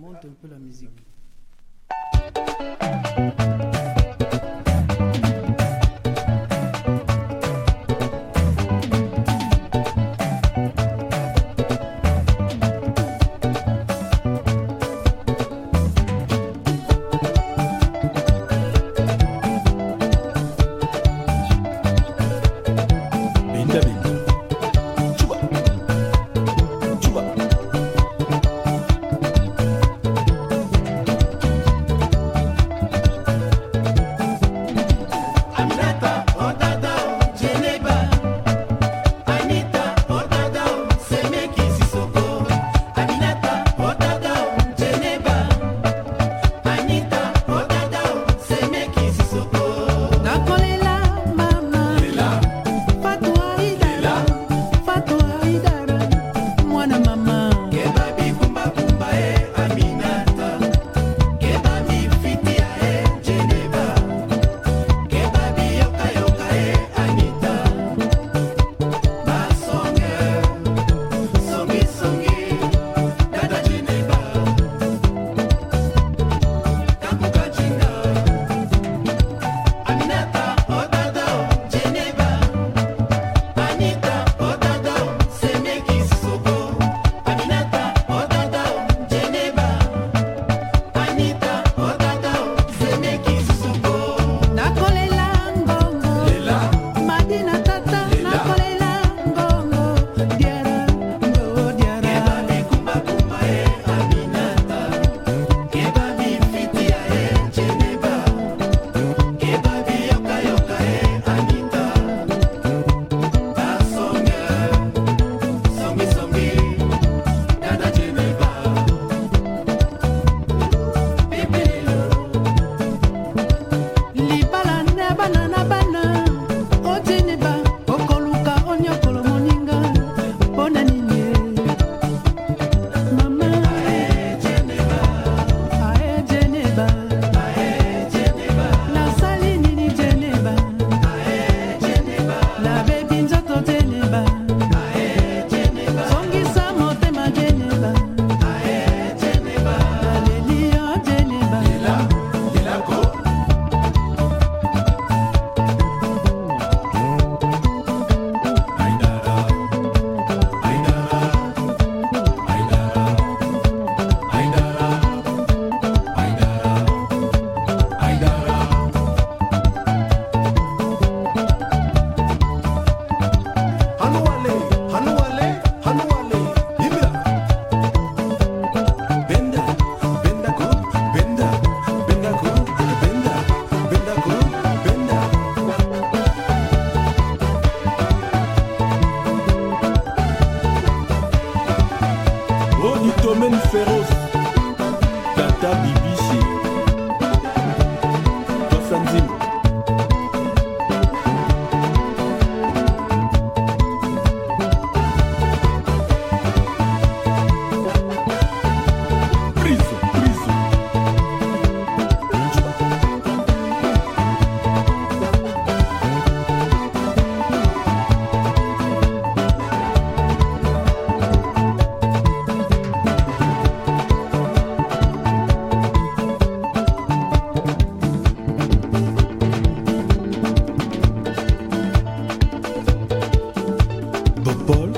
Monte un peu la musique. phénomène féroce, Tata Bibi. The ball.